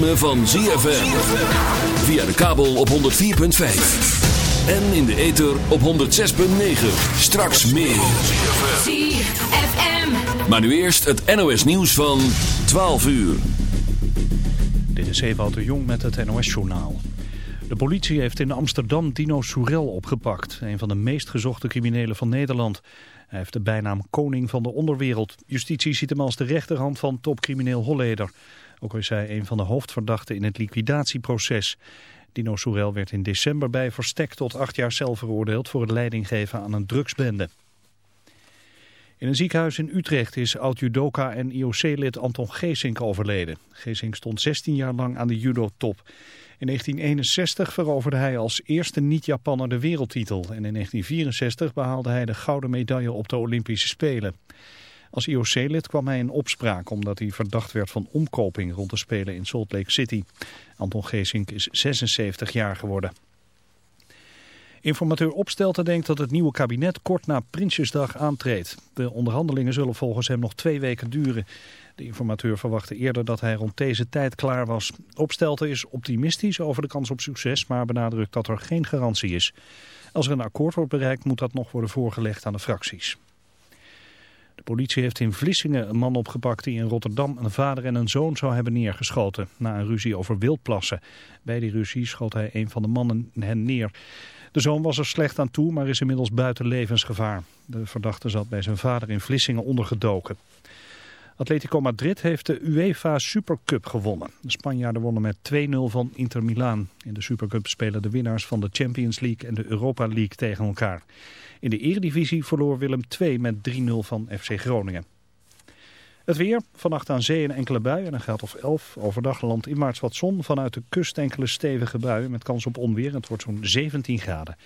ritme van ZFM. Via de kabel op 104.5. En in de ether op 106.9. Straks meer. ZFM. Maar nu eerst het NOS nieuws van 12 uur. Dit is Ewout de Jong met het NOS-journaal. De politie heeft in Amsterdam Dino Soerel opgepakt. Een van de meest gezochte criminelen van Nederland. Hij heeft de bijnaam koning van de onderwereld. Justitie ziet hem als de rechterhand van topcrimineel Holleder. Ook is hij een van de hoofdverdachten in het liquidatieproces. Dino Soerel werd in december bij verstek tot acht jaar cel veroordeeld... voor het leidinggeven aan een drugsbende. In een ziekenhuis in Utrecht is oud-judoka en IOC-lid Anton Geesink overleden. Geesink stond 16 jaar lang aan de judo-top. In 1961 veroverde hij als eerste niet-Japanner de wereldtitel. En in 1964 behaalde hij de gouden medaille op de Olympische Spelen. Als IOC-lid kwam hij in opspraak omdat hij verdacht werd van omkoping rond de Spelen in Salt Lake City. Anton Geesink is 76 jaar geworden. Informateur Opstelten denkt dat het nieuwe kabinet kort na Prinsjesdag aantreedt. De onderhandelingen zullen volgens hem nog twee weken duren. De informateur verwachtte eerder dat hij rond deze tijd klaar was. Opstelten is optimistisch over de kans op succes, maar benadrukt dat er geen garantie is. Als er een akkoord wordt bereikt moet dat nog worden voorgelegd aan de fracties. De politie heeft in Vlissingen een man opgepakt die in Rotterdam een vader en een zoon zou hebben neergeschoten. Na een ruzie over wildplassen. Bij die ruzie schoot hij een van de mannen hen neer. De zoon was er slecht aan toe, maar is inmiddels buiten levensgevaar. De verdachte zat bij zijn vader in Vlissingen ondergedoken. Atletico Madrid heeft de UEFA Supercup gewonnen. De Spanjaarden wonnen met 2-0 van Inter Milaan. In de Supercup spelen de winnaars van de Champions League en de Europa League tegen elkaar. In de eredivisie verloor Willem II met 3-0 van FC Groningen. Het weer, vannacht aan zee en enkele buien en een graad of 11. Overdag land in maart wat zon, vanuit de kust enkele stevige buien met kans op onweer. Het wordt zo'n 17 graden.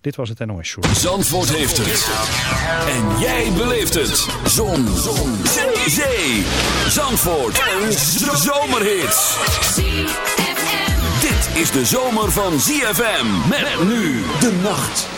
Dit was het NOS Show. Zandvoort heeft het. En jij beleeft het. Zon. Zon. Zee. Zee. Zandvoort. Een zomerhit. Dit is de zomer van ZFM. Met nu de nacht.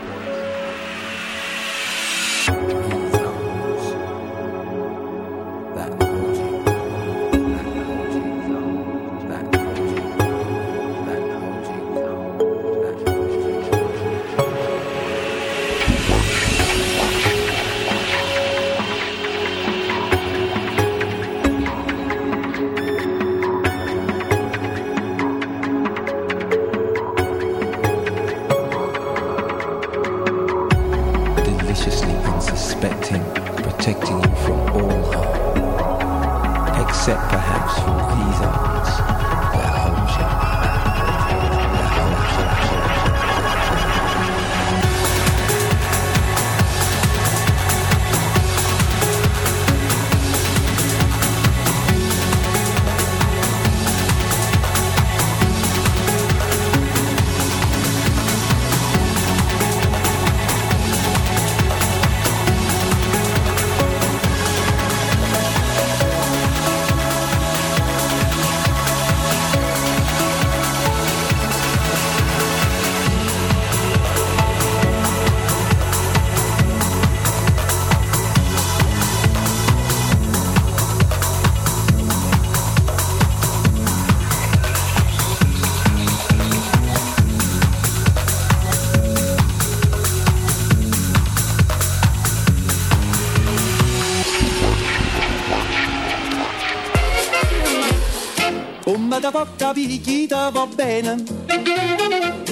porta picchita va bene.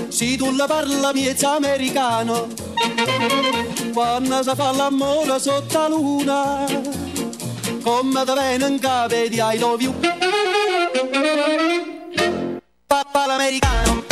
Se tu la parla miezza americano, quando si fa l'amore sotto la luna, come te in capi di I love you. Papà l'americano.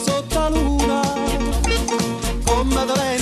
sotto la luna, come dolente.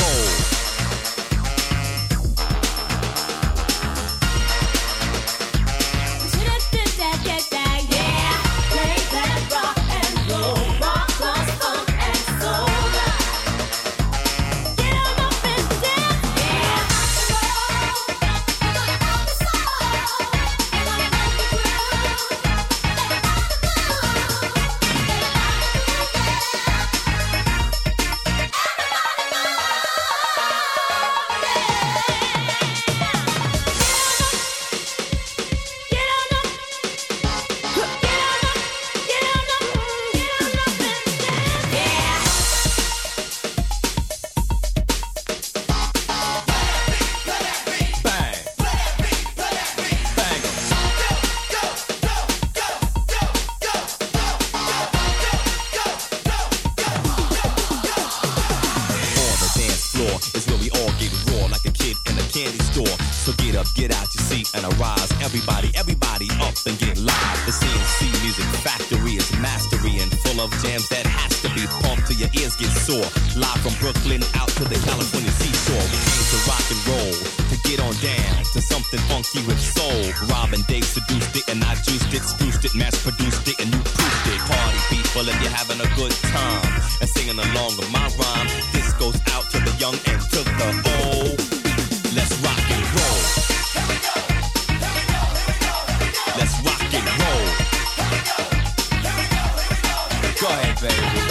boy, baby.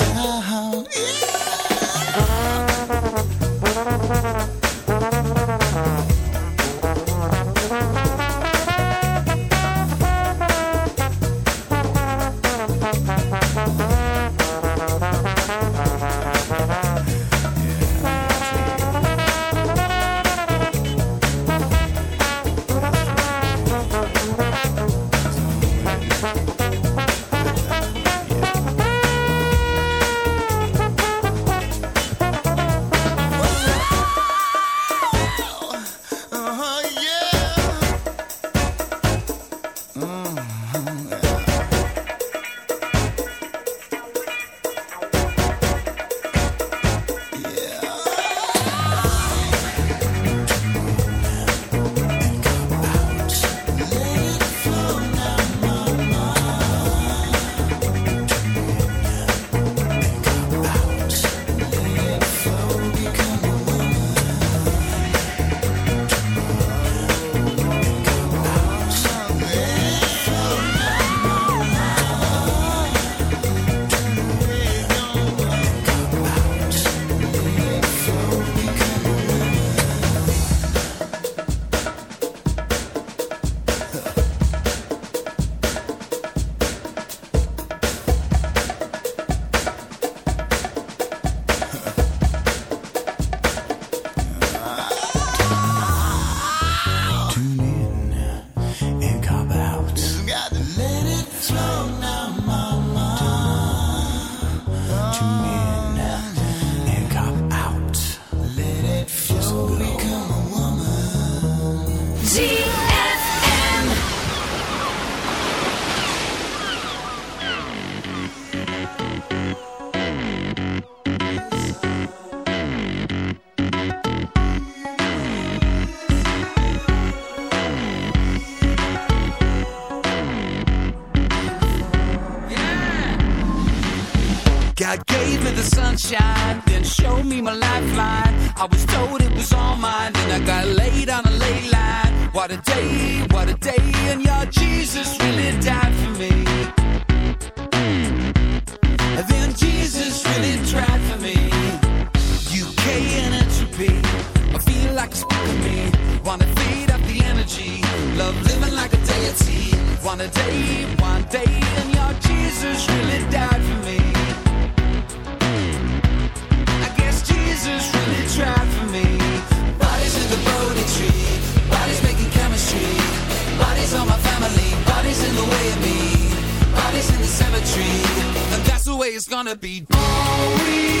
a deity. One day, one day, and your Jesus really died for me. I guess Jesus really tried for me. Bodies in the Bodhi tree, bodies making chemistry. Bodies on my family, bodies in the way of me. Bodies in the cemetery, and that's the way it's gonna be. All we've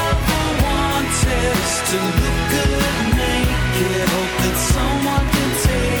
to look good naked. Hope that someone can take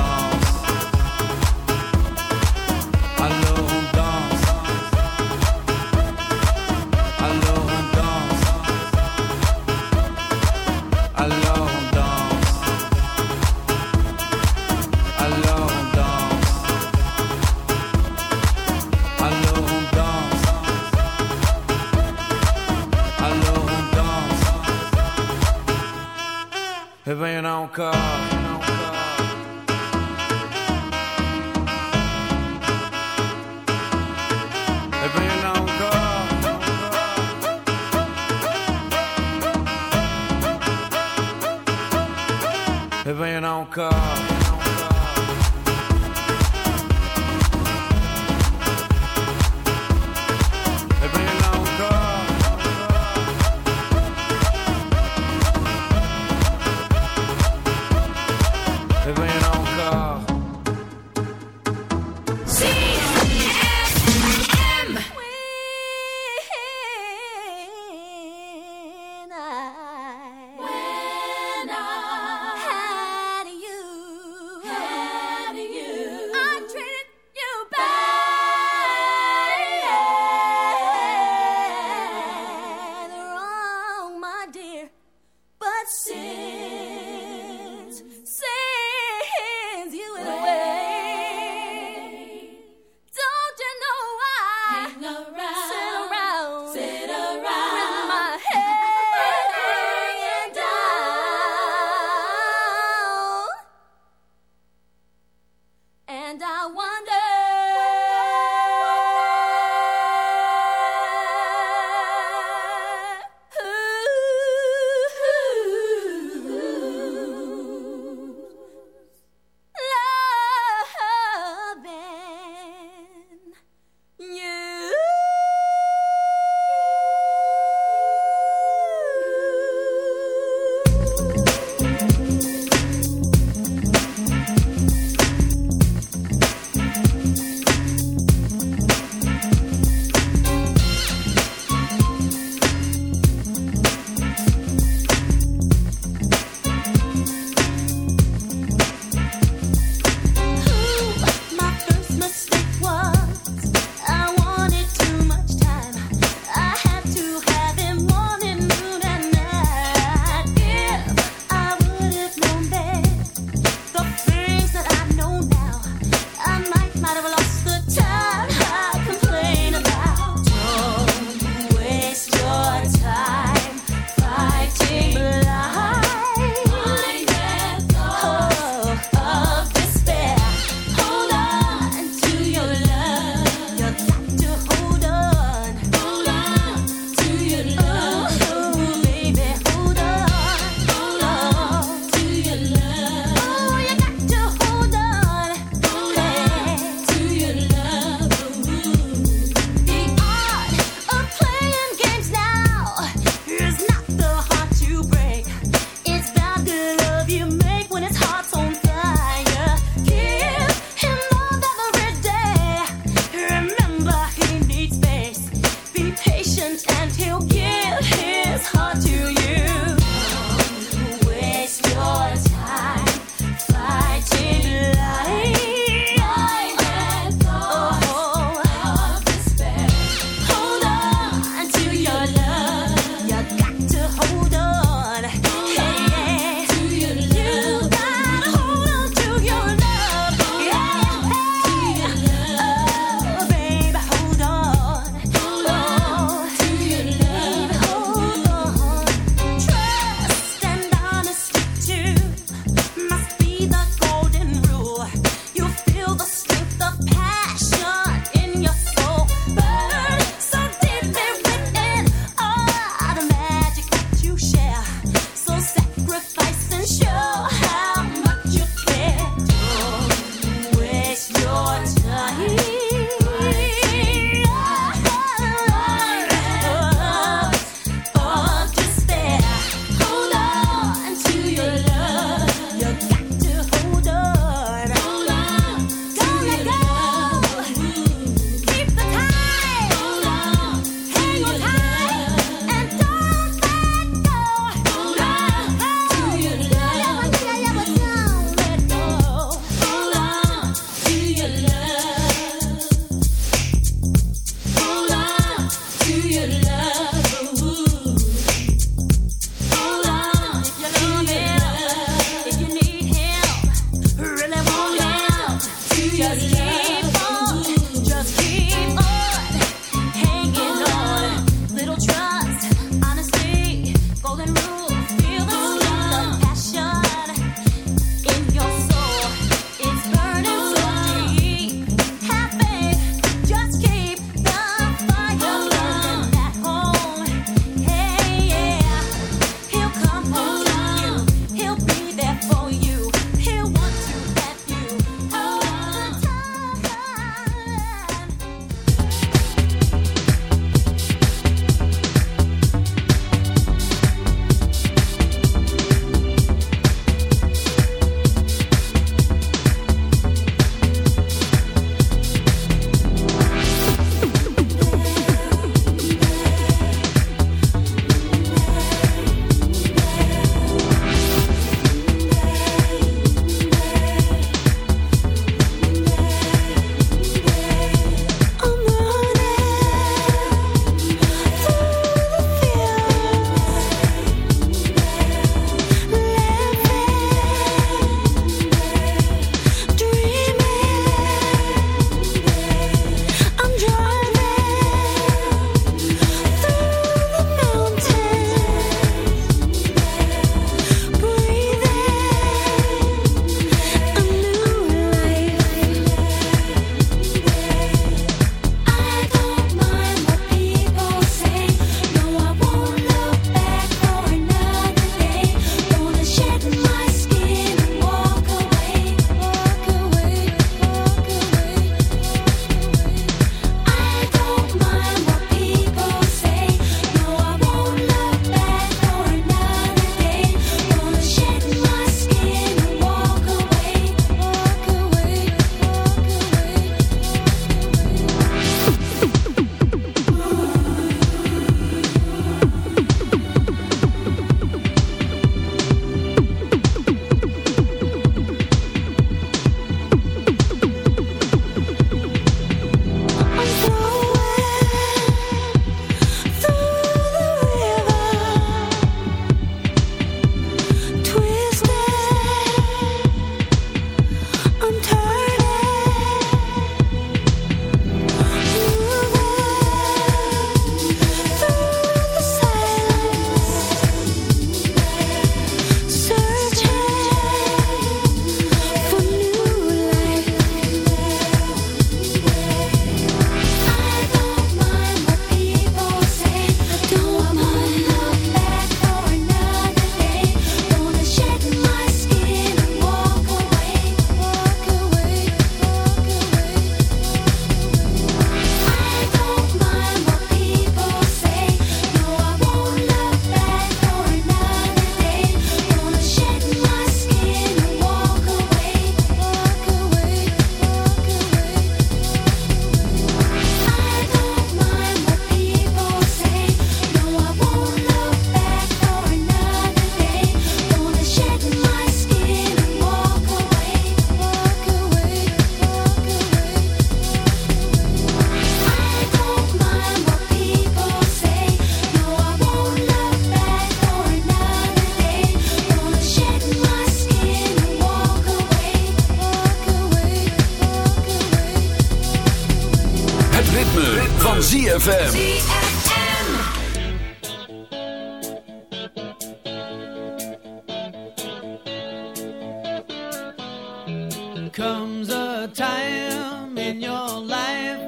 life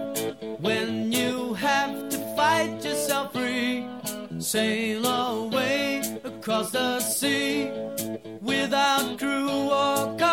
when you have to fight yourself free. Sail away across the sea without crew or car.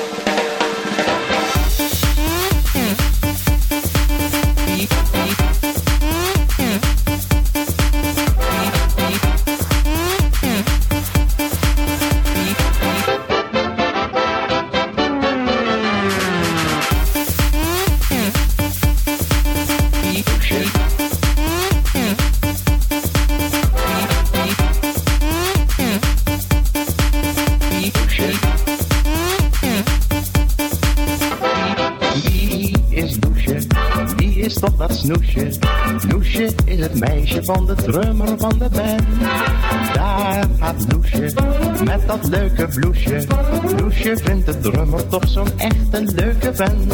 Noesje. Noesje is het meisje van de drummer van de band. Daar gaat Noesje met dat leuke bloesje. Noesje vindt de drummer toch zo'n echte leuke band.